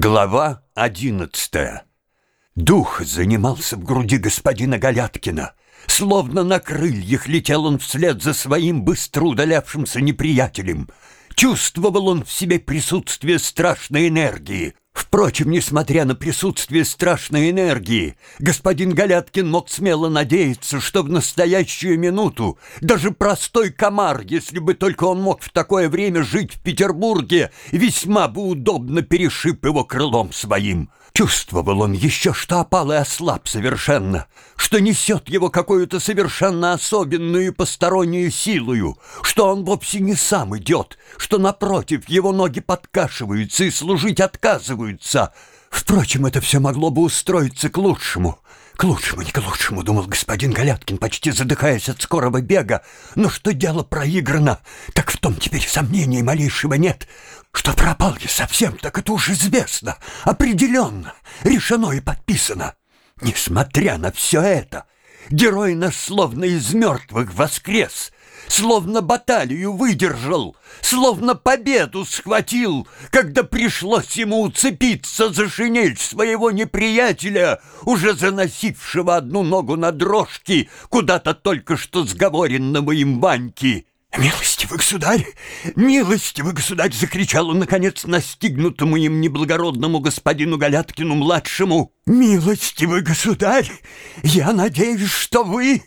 Глава одиннадцатая. Дух занимался в груди господина Галяткина. Словно на крыльях летел он вслед за своим быстро удалявшимся неприятелем. Чувствовал он в себе присутствие страшной энергии — Впрочем, несмотря на присутствие страшной энергии, господин Галяткин мог смело надеяться, что в настоящую минуту даже простой комар, если бы только он мог в такое время жить в Петербурге, весьма бы удобно перешиб его крылом своим. Чувствовал он еще, что опал и ослаб совершенно, что несет его какую-то совершенно особенную постороннюю силою, что он вовсе не сам идет, что, напротив, его ноги подкашиваются и служить отказываются. Впрочем, это все могло бы устроиться к лучшему. К лучшему, не к лучшему, думал господин Галяткин, почти задыхаясь от скорого бега. Но что дело проиграно, так в том теперь сомнений малейшего нет. Что пропал я совсем, так это уж известно, определенно, решено и подписано. Несмотря на все это, герой наш словно из мертвых воскрес, словно баталию выдержал, словно победу схватил, когда пришлось ему уцепиться за шинель своего неприятеля, уже заносившего одну ногу на дрожки куда-то только что сговоренного им Ваньки. «Милостивый государь! Милостивый государь!» — закричал он, наконец, настигнутому им неблагородному господину Галяткину-младшему. «Милостивый государь! Я надеюсь, что вы...»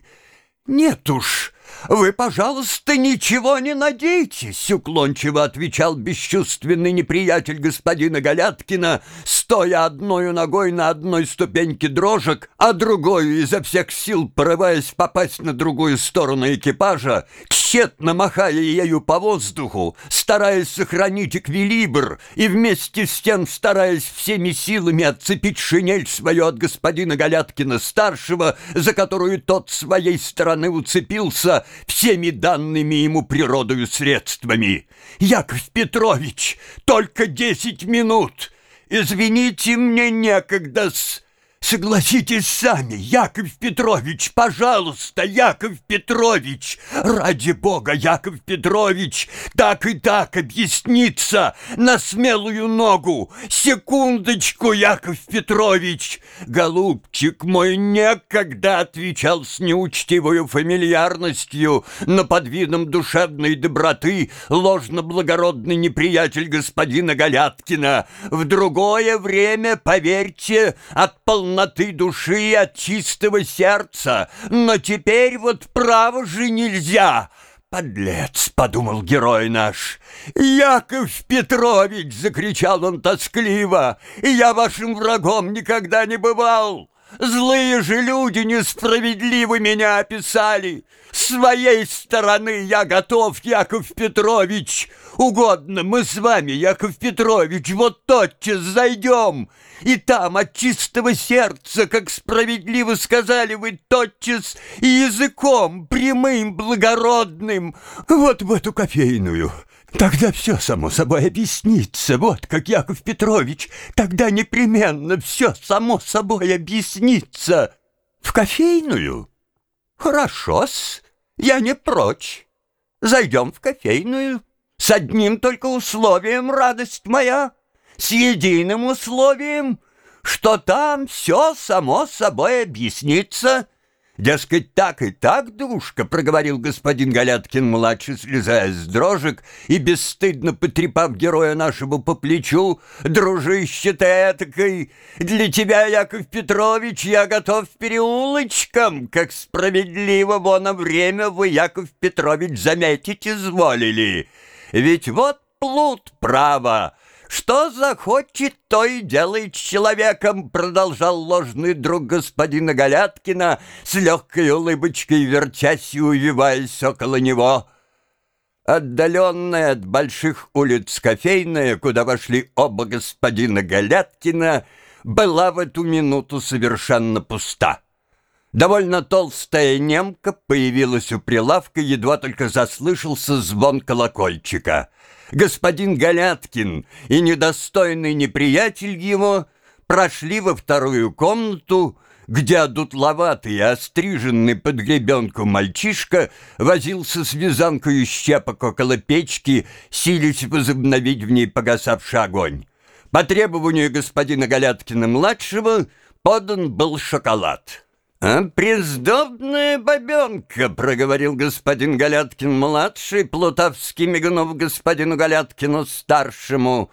«Нет уж, вы, пожалуйста, ничего не надейтесь!» — уклончиво отвечал бесчувственный неприятель господина Галяткина, стоя одной ногой на одной ступеньке дрожек, а другой изо всех сил порываясь попасть на другую сторону экипажа, тщетно махая ею по воздуху, стараясь сохранить эквилибр и вместе с тем стараясь всеми силами отцепить шинель свою от господина Галяткина-старшего, за которую тот своей стороны уцепился всеми данными ему природою средствами. «Яков Петрович, только десять минут!» Извините, мне некогда-с. Согласитесь сами, Яков Петрович, пожалуйста, Яков Петрович, ради бога, Яков Петрович, так и так объясниться на смелую ногу. Секундочку, Яков Петрович. Голубчик мой некогда отвечал с неучтивой фамильярностью, но под видом душевной доброты ложно-благородный неприятель господина Галяткина. В другое время, поверьте, от полноты полноты души и от чистого сердца, но теперь вот право же нельзя. «Подлец!» — подумал герой наш. «Яков Петрович!» — закричал он тоскливо. «Я вашим врагом никогда не бывал!» Злые же люди несправедливо меня описали. С своей стороны я готов, Яков Петрович. Угодно мы с вами, Яков Петрович, вот тотчас зайдем. И там от чистого сердца, как справедливо сказали вы, тотчас и языком прямым, благородным, вот в эту кофейную». Тогда все само собой объяснится. Вот как, Яков Петрович, тогда непременно все само собой объяснится. В кофейную? Хорошо-с, я не прочь. Зайдем в кофейную. С одним только условием, радость моя, с единым условием, что там все само собой объяснится — Дескать, так и так, душка, проговорил господин Галяткин-младший, слезая с дрожек и бесстыдно потрепав героя нашего по плечу. Дружище ты этакой, для тебя, Яков Петрович, я готов переулочкам, как справедливо вон время вы, Яков Петрович, заметить изволили. Ведь вот плут право, что захочет, то и делает человеком, продолжал ложный друг господина Галяткина, с легкой улыбочкой вертясь и увиваясь около него. Отдаленная от больших улиц кофейная, куда вошли оба господина Галяткина, была в эту минуту совершенно пуста. Довольно толстая немка появилась у прилавка, едва только заслышался звон колокольчика — господин Галяткин и недостойный неприятель его прошли во вторую комнату, где одутловатый и остриженный под гребенку мальчишка возился с вязанкой щепок около печки, силясь возобновить в ней погасавший огонь. По требованию господина Галяткина-младшего подан был шоколад. «А «Прездобная бабенка», — проговорил господин Галяткин-младший, плутовски мигнув господину Галяткину-старшему.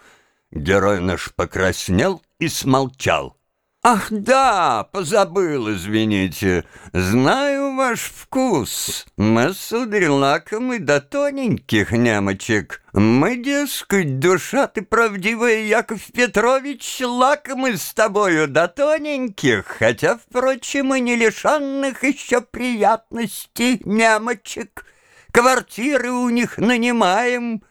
Герой наш покраснел и смолчал. «Ах, да, позабыл, извините. Знаю ваш вкус. Мы, сударь, лакомы до тоненьких нямочек. Мы, дескать, душа ты правдивая, Яков Петрович, лакомы с тобою до тоненьких, хотя, впрочем, и не лишенных еще приятностей нямочек. Квартиры у них нанимаем,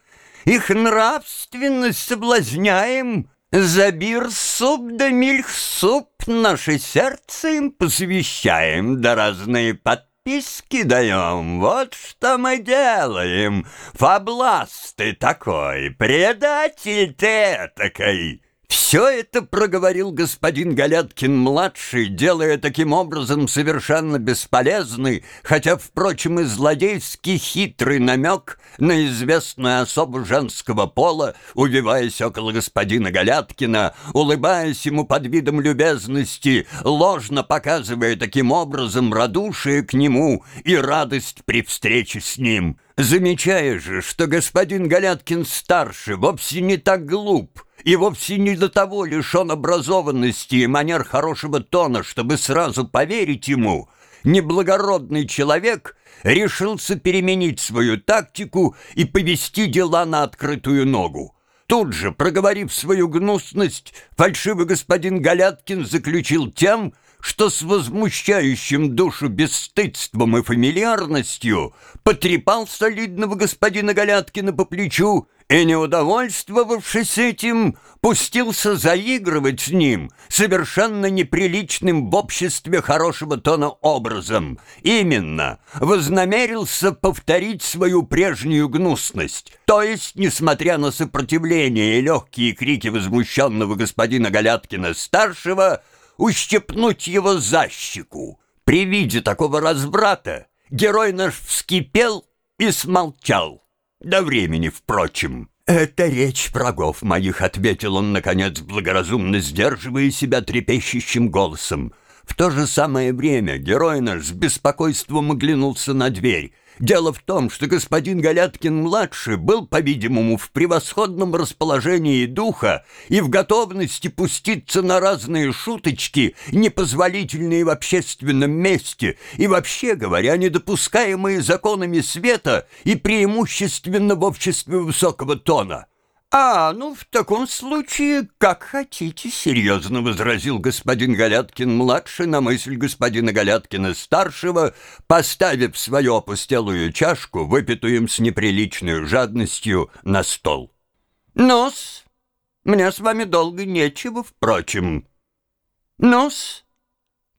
их нравственность соблазняем». Забир суп да мильх-суп наше сердце им посвящаем, да разные подписки даем. Вот что мы делаем. Фабласт ты такой, предатель ты такой. Все это проговорил господин Галяткин-младший, делая таким образом совершенно бесполезный, хотя, впрочем, и злодейский хитрый намек на известную особу женского пола, увиваясь около господина Галяткина, улыбаясь ему под видом любезности, ложно показывая таким образом радушие к нему и радость при встрече с ним. Замечая же, что господин Галяткин-старший вовсе не так глуп, и вовсе не до того лишен образованности и манер хорошего тона, чтобы сразу поверить ему, неблагородный человек решился переменить свою тактику и повести дела на открытую ногу. Тут же, проговорив свою гнусность, фальшивый господин Галяткин заключил тем, что с возмущающим душу бесстыдством и фамильярностью потрепал солидного господина Галяткина по плечу и, не удовольствовавшись этим, пустился заигрывать с ним совершенно неприличным в обществе хорошего тона образом. Именно, вознамерился повторить свою прежнюю гнусность, то есть, несмотря на сопротивление и легкие крики возмущенного господина Галяткина-старшего, ущипнуть его за щеку. При виде такого разбрата герой наш вскипел и смолчал. До времени, впрочем. «Это речь врагов моих», — ответил он, наконец, благоразумно сдерживая себя трепещущим голосом. В то же самое время герой наш с беспокойством оглянулся на дверь. Дело в том, что господин Галяткин-младший был, по-видимому, в превосходном расположении духа и в готовности пуститься на разные шуточки, непозволительные в общественном месте и, вообще говоря, недопускаемые законами света и преимущественно в обществе высокого тона. «А, ну, в таком случае, как хотите», — серьезно возразил господин Галяткин-младший на мысль господина Галяткина-старшего, поставив свою опустелую чашку, выпитую им с неприличной жадностью, на стол. «Ну-с, мне с вами долго нечего, впрочем. Ну-с,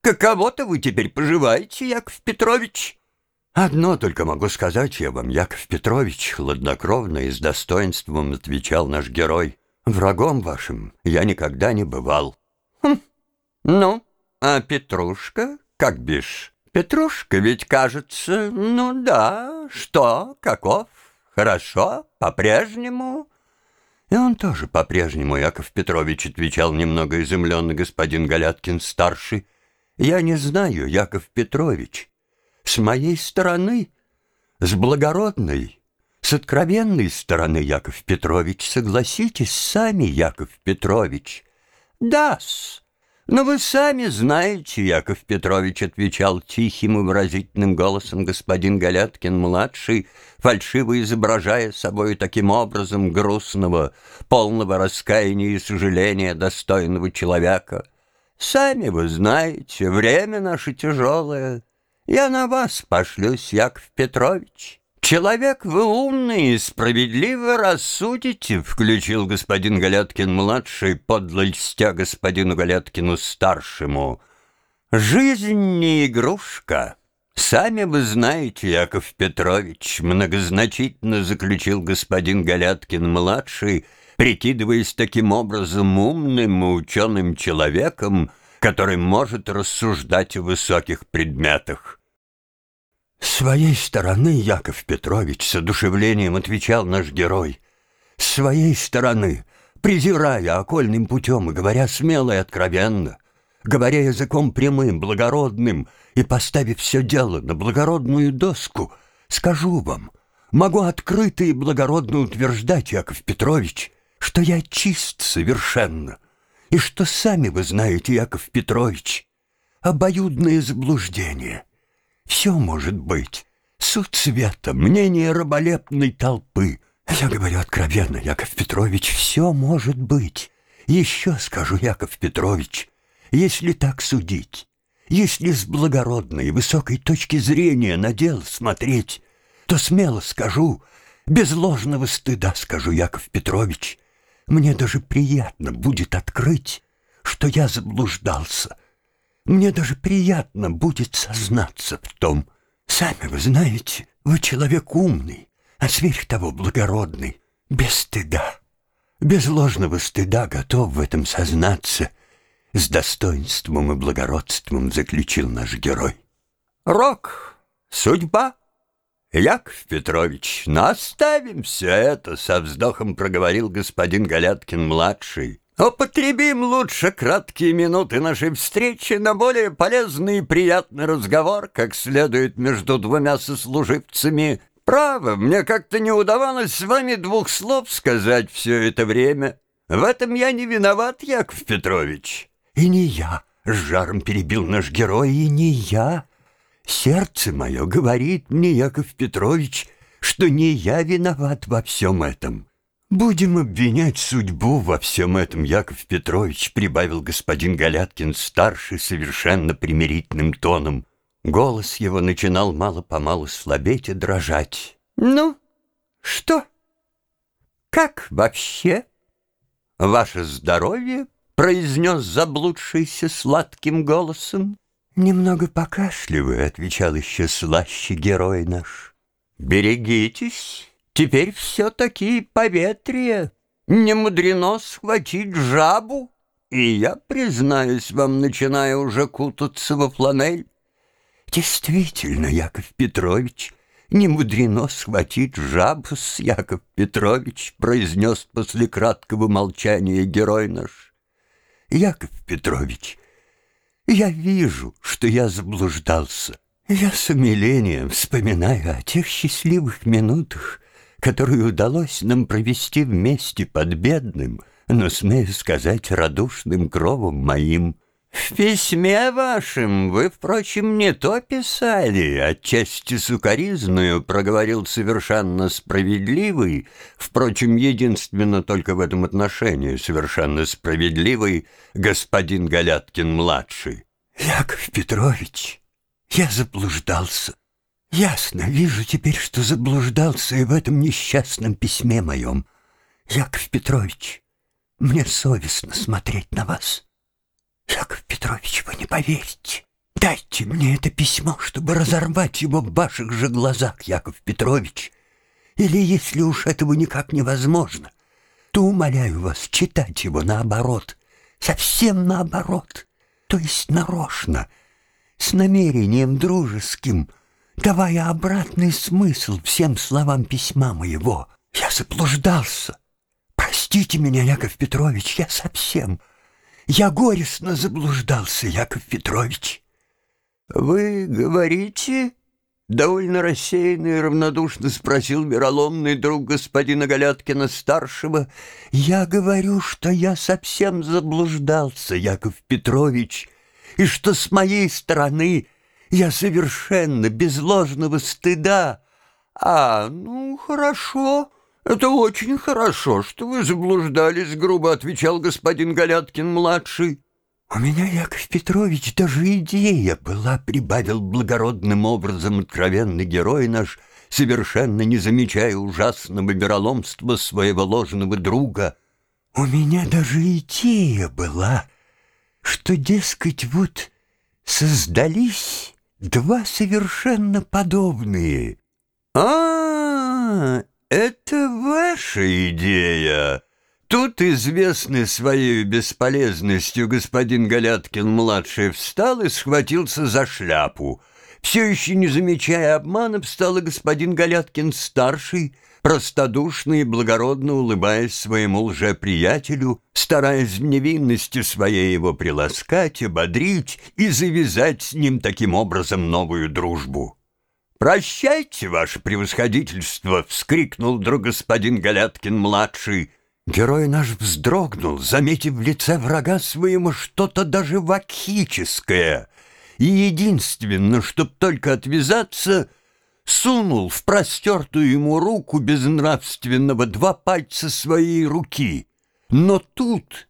каково-то вы теперь поживаете, Яков Петрович?» «Одно только могу сказать я вам, Яков Петрович, хладнокровно и с достоинством отвечал наш герой. Врагом вашим я никогда не бывал». «Хм, ну, а Петрушка, как бишь? Петрушка ведь, кажется, ну да, что, каков, хорошо, по-прежнему?» И он тоже по-прежнему, Яков Петрович, отвечал немного изумленно господин Галяткин-старший. «Я не знаю, Яков Петрович». С моей стороны, с благородной, с откровенной стороны, Яков Петрович, согласитесь сами, Яков Петрович. Да-с, но вы сами знаете, Яков Петрович отвечал тихим и выразительным голосом господин Галяткин-младший, фальшиво изображая собой таким образом грустного, полного раскаяния и сожаления достойного человека. Сами вы знаете, время наше тяжелое, я на вас пошлюсь, Яков Петрович. Человек вы умный и справедливо рассудите, включил господин Галяткин-младший, подло господину Галяткину-старшему. Жизнь не игрушка. Сами вы знаете, Яков Петрович, многозначительно заключил господин Галяткин-младший, прикидываясь таким образом умным и ученым человеком, который может рассуждать о высоких предметах. С своей стороны, Яков Петрович, с одушевлением отвечал наш герой, с своей стороны презирая окольным путем и говоря смело и откровенно, говоря языком прямым, благородным и поставив все дело на благородную доску, скажу вам, могу открыто и благородно утверждать, Яков Петрович, что я чист совершенно, и что сами вы знаете, Яков Петрович, обоюдное заблуждение. Все может быть. Суд света, мнение раболепной толпы. Я говорю откровенно, Яков Петрович, все может быть. Еще скажу, Яков Петрович, если так судить, если с благородной высокой точки зрения на дело смотреть, то смело скажу, без ложного стыда скажу, Яков Петрович, мне даже приятно будет открыть, что я заблуждался — мне даже приятно будет сознаться в том. Сами вы знаете, вы человек умный, а сверх того благородный, без стыда. Без ложного стыда готов в этом сознаться. С достоинством и благородством заключил наш герой. Рок, судьба. Яков Петрович, наставим все это, со вздохом проговорил господин Галяткин-младший. Употребим лучше краткие минуты нашей встречи на более полезный и приятный разговор, как следует между двумя сослуживцами. Право, мне как-то не удавалось с вами двух слов сказать все это время. В этом я не виноват, Яков Петрович. И не я, с жаром перебил наш герой, и не я. Сердце мое говорит мне, Яков Петрович, что не я виноват во всем этом. «Будем обвинять судьбу во всем этом, Яков Петрович», прибавил господин Галяткин старший совершенно примирительным тоном. Голос его начинал мало-помалу слабеть и дрожать. «Ну, что? Как вообще? Ваше здоровье?» произнес заблудшийся сладким голосом. «Немного покашливаю», — отвечал еще слаще герой наш. «Берегитесь». Теперь все-таки поветрие. Не мудрено схватить жабу. И я, признаюсь вам, начинаю уже кутаться во фланель. Действительно, Яков Петрович, не мудрено схватить жабу с Яков Петрович, произнес после краткого молчания герой наш. Яков Петрович, я вижу, что я заблуждался. Я с умилением вспоминаю о тех счастливых минутах, которую удалось нам провести вместе под бедным, но, смею сказать, радушным кровом моим. В письме вашем вы, впрочем, не то писали, отчасти сукоризную проговорил совершенно справедливый, впрочем, единственно только в этом отношении совершенно справедливый господин Галяткин-младший. Яков Петрович, я заблуждался. Ясно, вижу теперь, что заблуждался и в этом несчастном письме моем. Яков Петрович, мне совестно смотреть на вас. Яков Петрович, вы не поверите. Дайте мне это письмо, чтобы разорвать его в ваших же глазах, Яков Петрович. Или, если уж этого никак невозможно, то умоляю вас читать его наоборот, совсем наоборот, то есть нарочно, с намерением дружеским — давая обратный смысл всем словам письма моего. Я заблуждался. Простите меня, Яков Петрович, я совсем... Я горестно заблуждался, Яков Петрович. Вы говорите... Довольно рассеянно и равнодушно спросил вероломный друг господина Галяткина-старшего. «Я говорю, что я совсем заблуждался, Яков Петрович, и что с моей стороны я совершенно без ложного стыда. А, ну, хорошо, это очень хорошо, что вы заблуждались, грубо отвечал господин Галяткин-младший. «У меня, Яков Петрович, даже идея была», — прибавил благородным образом откровенный герой наш, совершенно не замечая ужасного вероломства своего ложного друга. «У меня даже идея была, что, дескать, вот создались два совершенно подобные. А, это ваша идея. Тут известный своей бесполезностью господин Галяткин-младший встал и схватился за шляпу. Все еще не замечая обмана, встал и господин Галяткин-старший, простодушно и благородно улыбаясь своему лжеприятелю, стараясь в невинности своей его приласкать, ободрить и завязать с ним таким образом новую дружбу. «Прощайте, ваше превосходительство!» — вскрикнул вдруг господин Галяткин-младший. Герой наш вздрогнул, заметив в лице врага своему что-то даже вакхическое, и единственно, чтоб только отвязаться, сунул в простертую ему руку безнравственного два пальца своей руки. Но тут,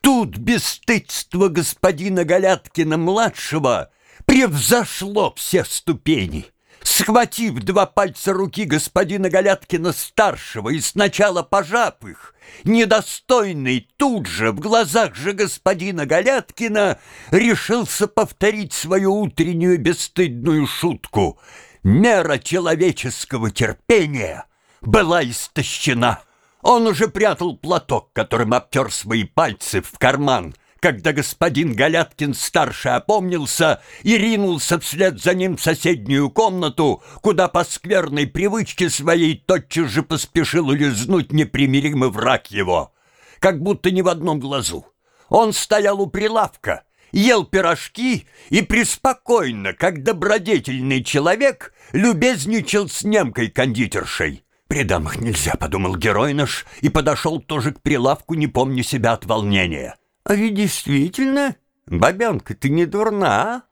тут бесстыдство господина Галяткина-младшего превзошло все ступени — схватив два пальца руки господина Галяткина-старшего и сначала пожав их, недостойный тут же в глазах же господина Галяткина решился повторить свою утреннюю бесстыдную шутку. Мера человеческого терпения была истощена. Он уже прятал платок, которым обтер свои пальцы в карман — когда господин Галяткин-старший опомнился и ринулся вслед за ним в соседнюю комнату, куда по скверной привычке своей тотчас же поспешил улизнуть непримиримый враг его, как будто ни в одном глазу. Он стоял у прилавка, ел пирожки и преспокойно, как добродетельный человек, любезничал с немкой-кондитершей. «При дамах нельзя», — подумал герой наш, и подошел тоже к прилавку, не помня себя от волнения. А ведь действительно, бабенка, ты не дурна, а?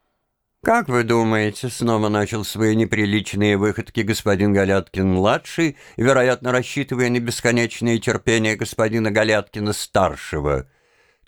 Как вы думаете, снова начал свои неприличные выходки господин Галяткин-младший, вероятно, рассчитывая на бесконечное терпение господина Галяткина-старшего.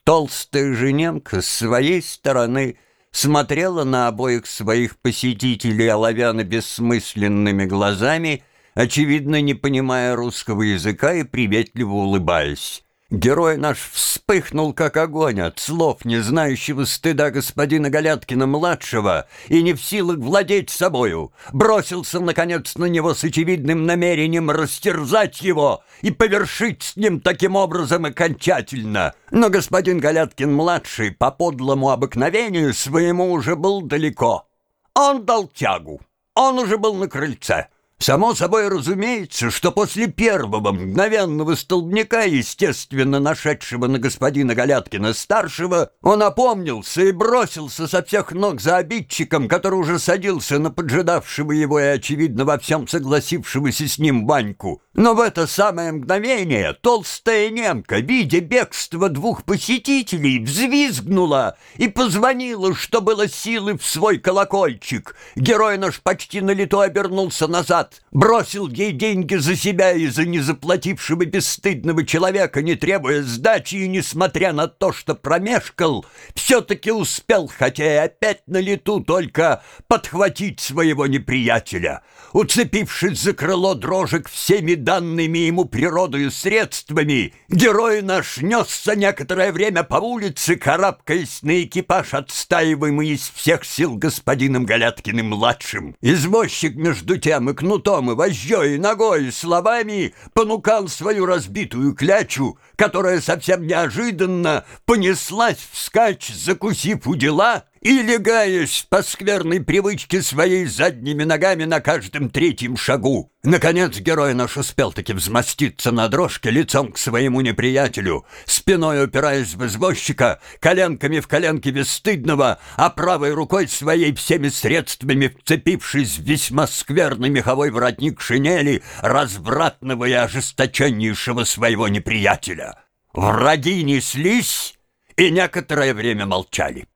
Толстая жененка с своей стороны смотрела на обоих своих посетителей оловяно-бессмысленными глазами, очевидно, не понимая русского языка и приветливо улыбаясь. Герой наш вспыхнул, как огонь от слов, не знающего стыда господина Галяткина-младшего и не в силах владеть собою, бросился, наконец, на него с очевидным намерением растерзать его и повершить с ним таким образом окончательно. Но господин Галяткин-младший по подлому обыкновению своему уже был далеко. Он дал тягу, он уже был на крыльце. Само собой разумеется, что после первого мгновенного столбняка, естественно нашедшего на господина Галяткина-старшего, он опомнился и бросился со всех ног за обидчиком, который уже садился на поджидавшего его и, очевидно, во всем согласившегося с ним Ваньку. Но в это самое мгновение толстая немка, видя бегство двух посетителей, взвизгнула и позвонила, что было силы в свой колокольчик. Герой наш почти на лету обернулся назад, назад, бросил ей деньги за себя и за незаплатившего бесстыдного человека, не требуя сдачи и, несмотря на то, что промешкал, все-таки успел, хотя и опять на лету, только подхватить своего неприятеля. Уцепившись за крыло дрожек всеми данными ему природою средствами, герой наш несся некоторое время по улице, карабкаясь на экипаж, отстаиваемый из всех сил господином Галяткиным-младшим. Извозчик, между тем, и кнут кнутом и вожжой, и ногой, и словами понукал свою разбитую клячу, которая совсем неожиданно понеслась вскачь, закусив у дела и, легаясь по скверной привычке своей задними ногами на каждом третьем шагу. Наконец герой наш успел таки взмаститься на дрожке лицом к своему неприятелю, спиной упираясь в извозчика, коленками в коленки бесстыдного, а правой рукой своей всеми средствами вцепившись в весьма скверный меховой воротник шинели развратного и ожесточеннейшего своего неприятеля. Враги неслись и некоторое время молчали.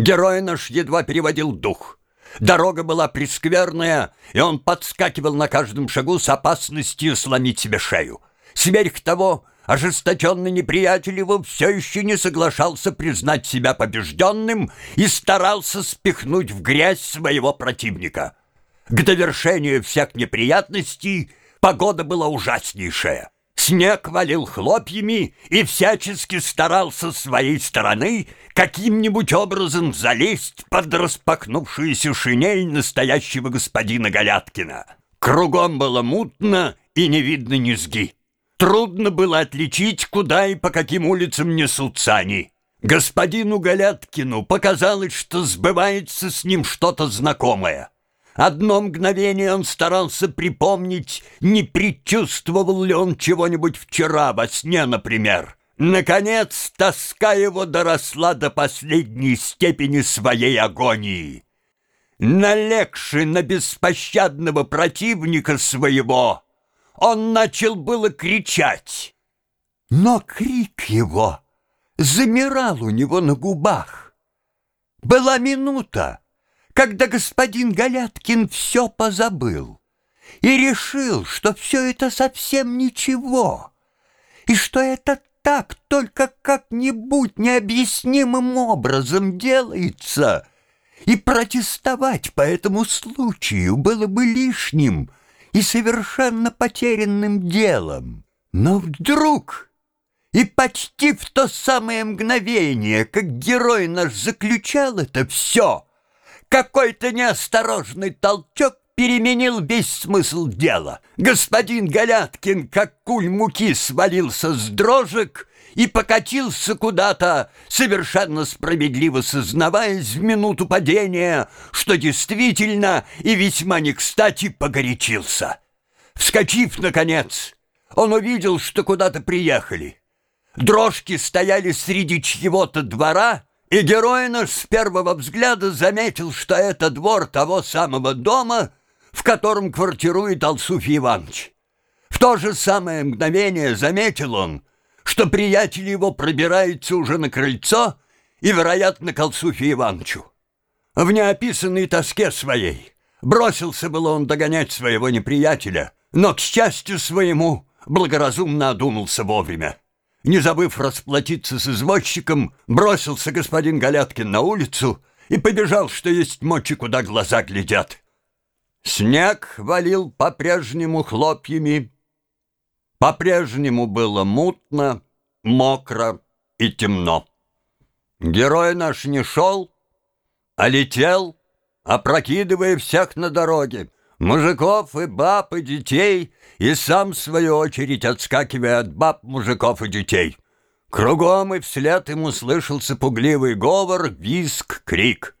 Герой наш едва переводил дух. Дорога была прескверная, и он подскакивал на каждом шагу с опасностью сломить себе шею. Сверх того, ожесточенный неприятель его все еще не соглашался признать себя побежденным и старался спихнуть в грязь своего противника. К довершению всех неприятностей погода была ужаснейшая. Снег валил хлопьями и всячески старался с своей стороны каким-нибудь образом залезть под распахнувшуюся шинель настоящего господина Галяткина. Кругом было мутно и не видно низги. Трудно было отличить, куда и по каким улицам несутся они. Господину Галяткину показалось, что сбывается с ним что-то знакомое. Одно мгновение он старался припомнить, не предчувствовал ли он чего-нибудь вчера во сне, например. Наконец, тоска его доросла до последней степени своей агонии. Налегший на беспощадного противника своего, он начал было кричать. Но крик его замирал у него на губах. Была минута, когда господин Галяткин все позабыл и решил, что все это совсем ничего, и что это так только как-нибудь необъяснимым образом делается, и протестовать по этому случаю было бы лишним и совершенно потерянным делом. Но вдруг, и почти в то самое мгновение, как герой наш заключал это все, какой-то неосторожный толчок переменил весь смысл дела. Господин Галяткин, как куль муки, свалился с дрожек и покатился куда-то, совершенно справедливо сознаваясь в минуту падения, что действительно и весьма не кстати погорячился. Вскочив, наконец, он увидел, что куда-то приехали. Дрожки стояли среди чьего-то двора, и герой наш с первого взгляда заметил, что это двор того самого дома, в котором квартирует Алсуфий Иванович. В то же самое мгновение заметил он, что приятель его пробирается уже на крыльцо и, вероятно, к Алсуфию Ивановичу. В неописанной тоске своей бросился было он догонять своего неприятеля, но, к счастью своему, благоразумно одумался вовремя. Не забыв расплатиться с извозчиком, бросился господин Галяткин на улицу и побежал, что есть мочи, куда глаза глядят. Снег валил по-прежнему хлопьями. По-прежнему было мутно, мокро и темно. Герой наш не шел, а летел, опрокидывая всех на дороге, мужиков и баб и детей, и сам, в свою очередь, отскакивая от баб, мужиков и детей. Кругом и вслед ему слышался пугливый говор, виск, крик —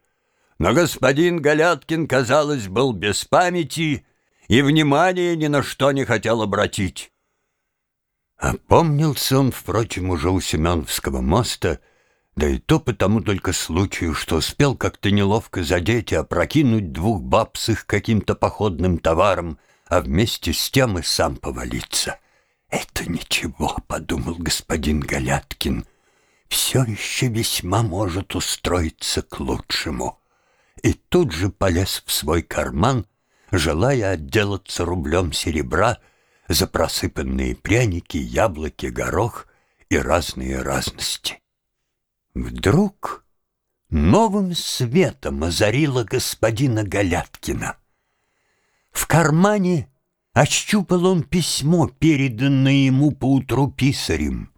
но господин Галяткин, казалось, был без памяти и внимания ни на что не хотел обратить. Опомнился он, впрочем, уже у Семеновского моста, да и то потому только случаю, что успел как-то неловко задеть и опрокинуть двух баб с их каким-то походным товаром, а вместе с тем и сам повалиться. «Это ничего», — подумал господин Галяткин, — «все еще весьма может устроиться к лучшему» и тут же полез в свой карман, желая отделаться рублем серебра за просыпанные пряники, яблоки, горох и разные разности. Вдруг новым светом озарило господина Галяткина. В кармане ощупал он письмо, переданное ему поутру писарем.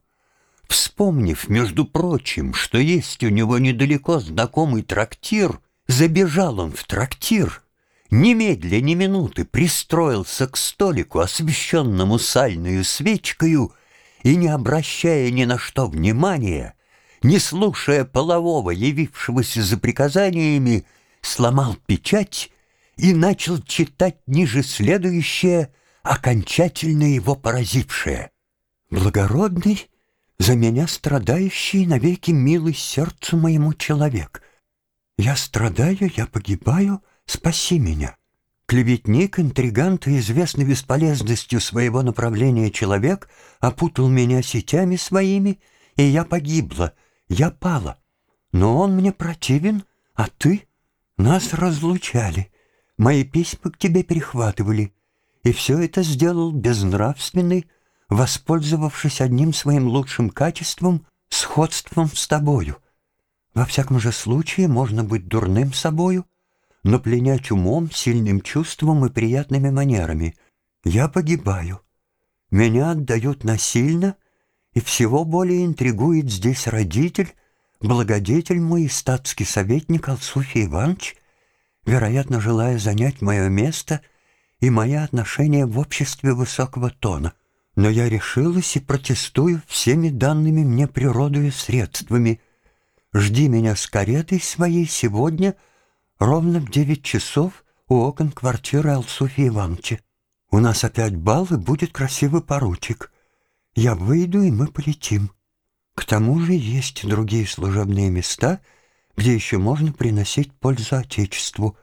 Вспомнив, между прочим, что есть у него недалеко знакомый трактир — Забежал он в трактир, немедля ни минуты пристроился к столику, освещенному сальную свечкою, и, не обращая ни на что внимания, не слушая полового, явившегося за приказаниями, сломал печать и начал читать ниже следующее, окончательно его поразившее. «Благородный, за меня страдающий навеки милый сердцу моему человек — я страдаю, я погибаю, спаси меня. Клеветник, интригант и известный бесполезностью своего направления человек опутал меня сетями своими, и я погибла, я пала. Но он мне противен, а ты? Нас разлучали, мои письма к тебе перехватывали, и все это сделал безнравственный, воспользовавшись одним своим лучшим качеством, сходством с тобою. Во всяком же случае можно быть дурным собою, но пленять умом, сильным чувством и приятными манерами. Я погибаю. Меня отдают насильно, и всего более интригует здесь родитель, благодетель мой статский советник Алсуфий Иванович, вероятно, желая занять мое место и мои отношения в обществе высокого тона. Но я решилась и протестую всеми данными мне природою средствами — Жди меня с каретой своей сегодня ровно в девять часов у окон квартиры Алсуфи Ивановича. У нас опять бал, и будет красивый поручик. Я выйду, и мы полетим. К тому же есть другие служебные места, где еще можно приносить пользу Отечеству.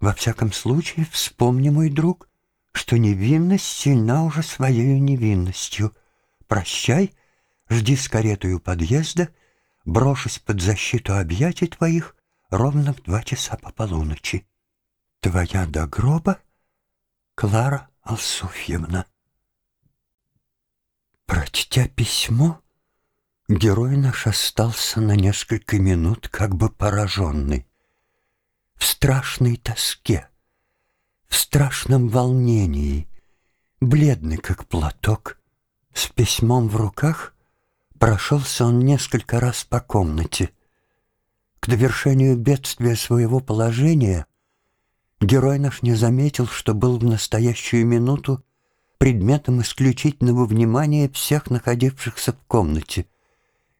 Во всяком случае, вспомни, мой друг, что невинность сильна уже своей невинностью. Прощай, жди с каретой у подъезда, брошусь под защиту объятий твоих ровно в два часа по полуночи. Твоя до гроба Клара Алсуфьевна. Прочтя письмо, герой наш остался на несколько минут как бы пораженный. В страшной тоске, в страшном волнении, бледный как платок, с письмом в руках, прошелся он несколько раз по комнате. К довершению бедствия своего положения герой наш не заметил, что был в настоящую минуту предметом исключительного внимания всех находившихся в комнате.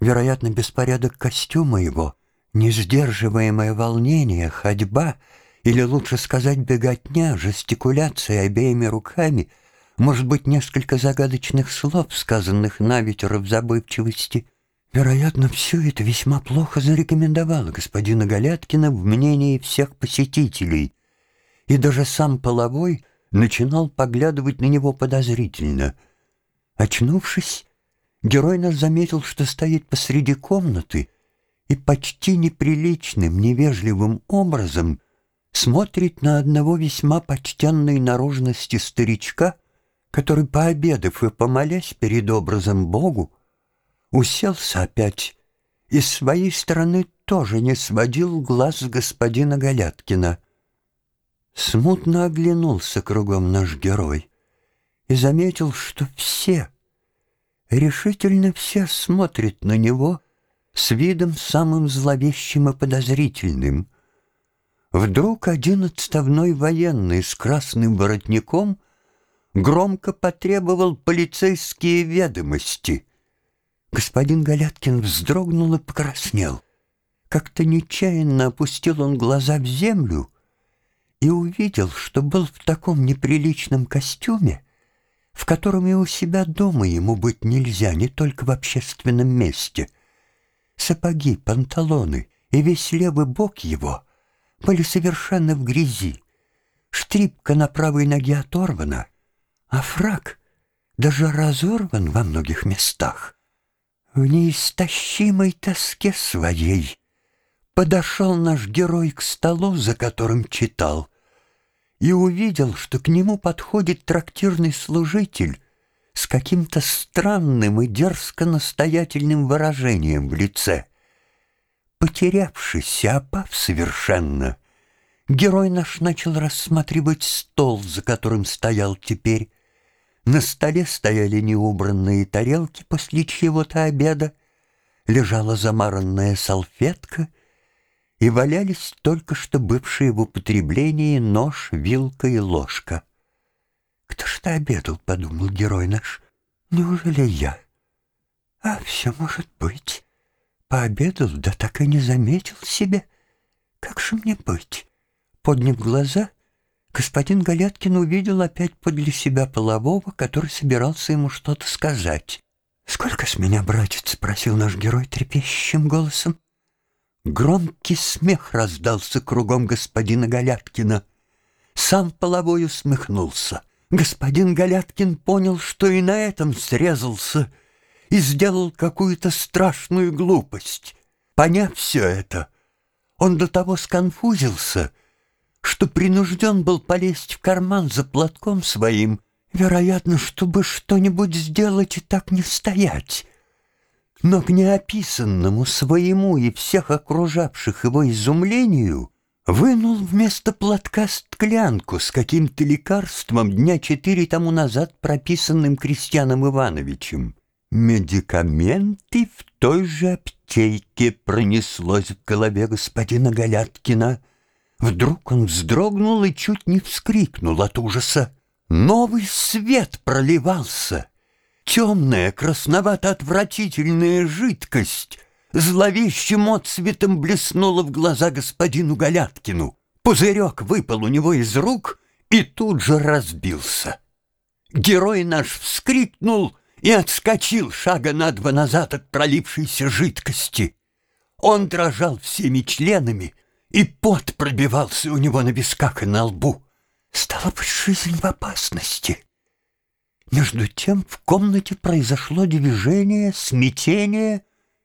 Вероятно, беспорядок костюма его, несдерживаемое волнение, ходьба, или лучше сказать беготня, жестикуляция обеими руками, может быть, несколько загадочных слов, сказанных на ветер в забывчивости. Вероятно, все это весьма плохо зарекомендовало господина Галяткина в мнении всех посетителей, и даже сам Половой начинал поглядывать на него подозрительно. Очнувшись, герой наш заметил, что стоит посреди комнаты и почти неприличным, невежливым образом смотрит на одного весьма почтенной наружности старичка, который, пообедав и помолясь перед образом Богу, уселся опять и с своей стороны тоже не сводил глаз господина Галяткина. Смутно оглянулся кругом наш герой и заметил, что все, решительно все смотрят на него с видом самым зловещим и подозрительным. Вдруг один отставной военный с красным воротником громко потребовал полицейские ведомости. Господин Галяткин вздрогнул и покраснел. Как-то нечаянно опустил он глаза в землю — и увидел, что был в таком неприличном костюме, в котором и у себя дома ему быть нельзя, не только в общественном месте. Сапоги, панталоны и весь левый бок его были совершенно в грязи. Штрипка на правой ноге оторвана, а фраг даже разорван во многих местах. В неистощимой тоске своей Подошел наш герой к столу, за которым читал, и увидел, что к нему подходит трактирный служитель с каким-то странным и дерзко-настоятельным выражением в лице. Потерявшись и опав совершенно, герой наш начал рассматривать стол, за которым стоял теперь. На столе стояли неубранные тарелки после чьего-то обеда, лежала замаранная салфетка — и валялись только что бывшие в употреблении нож, вилка и ложка. «Кто ж ты обедал?» — подумал герой наш. «Неужели я?» «А все может быть. Пообедал, да так и не заметил себя. Как же мне быть?» Подняв глаза, господин Галяткин увидел опять подле себя полового, который собирался ему что-то сказать. «Сколько с меня, братец?» — спросил наш герой трепещущим голосом. Громкий смех раздался кругом господина Галяткина. Сам половой усмехнулся. Господин Галяткин понял, что и на этом срезался, и сделал какую-то страшную глупость. Поняв все это, он до того сконфузился, что принужден был полезть в карман за платком своим, вероятно, чтобы что-нибудь сделать и так не стоять но к неописанному своему и всех окружавших его изумлению вынул вместо платка склянку с каким-то лекарством дня четыре тому назад прописанным Крестьяном Ивановичем. Медикаменты в той же аптеке пронеслось в голове господина Галяткина. Вдруг он вздрогнул и чуть не вскрикнул от ужаса. Новый свет проливался — темная, красновато-отвратительная жидкость зловещим отцветом блеснула в глаза господину Галяткину. Пузырек выпал у него из рук и тут же разбился. Герой наш вскрикнул и отскочил шага на два назад от пролившейся жидкости. Он дрожал всеми членами, и пот пробивался у него на висках и на лбу. Стало быть, жизнь в опасности. Между тем в комнате произошло движение, смятение.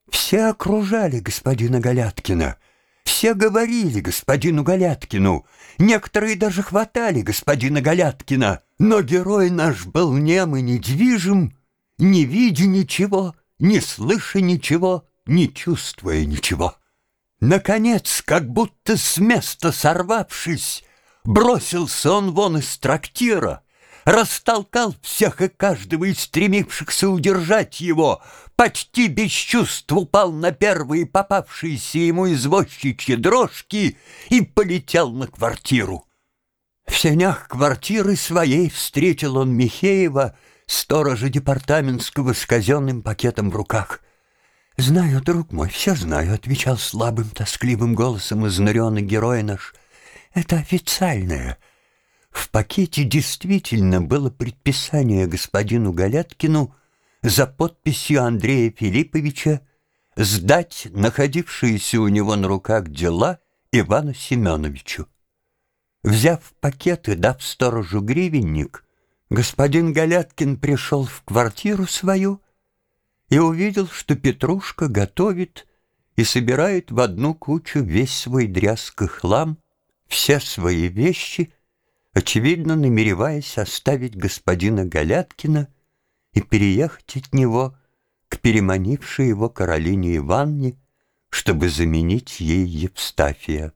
Все окружали господина Галяткина. Все говорили господину Галяткину. Некоторые даже хватали господина Галяткина. Но герой наш был нем и недвижим, не видя ничего, не слыша ничего, не чувствуя ничего. Наконец, как будто с места сорвавшись, бросился он вон из трактира, растолкал всех и каждого из стремившихся удержать его, почти без чувств упал на первые попавшиеся ему извозчичьи дрожки и полетел на квартиру. В сенях квартиры своей встретил он Михеева, сторожа департаментского с казенным пакетом в руках. «Знаю, друг мой, все знаю», — отвечал слабым, тоскливым голосом изнуренный герой наш. «Это официальное». В пакете действительно было предписание господину Галяткину за подписью Андрея Филипповича сдать находившиеся у него на руках дела Ивану Семеновичу. Взяв пакет и дав сторожу гривенник, господин Галяткин пришел в квартиру свою и увидел, что Петрушка готовит и собирает в одну кучу весь свой дрязг хлам, все свои вещи, очевидно намереваясь оставить господина Галяткина и переехать от него к переманившей его Каролине Ивановне, чтобы заменить ей Евстафия.